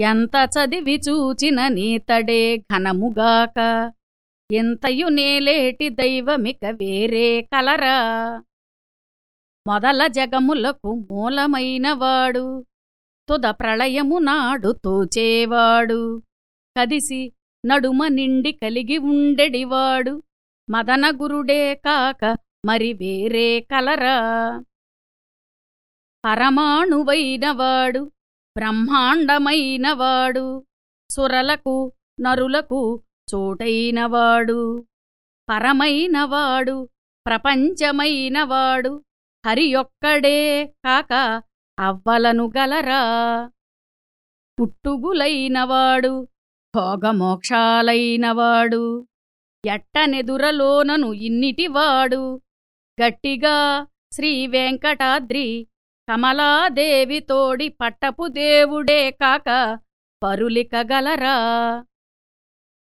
ఎంత చదివి చూచిన నీతడే ఘనముగాక. ఎంతయు నేలేటి దైవమిక వేరే కలరా. మొదల జగములకు మూలమైనవాడు తుద ప్రళయము నాడు తోచేవాడు. కదిసి నడుమ నిండి కలిగి ఉండెడివాడు మదనగురుడే కాక మరి వేరే కలరా. పరమాణువైనవాడు బ్రహ్మాండమైనవాడు సురలకు నరులకు చోటైనవాడు పరమైనవాడు ప్రపంచమైనవాడు హరియొక్కడే కాక అవ్వలను గలరా? పుట్టుగులైనవాడు భోగమోక్షాలైనవాడు ఎట్టనెదురలోనను ఇన్నిటివాడు? గట్టిగా శ్రీవెంకటాద్రి కమలాదేవి తోడి పట్టపు దేవుడే కాక పరులిక గలరా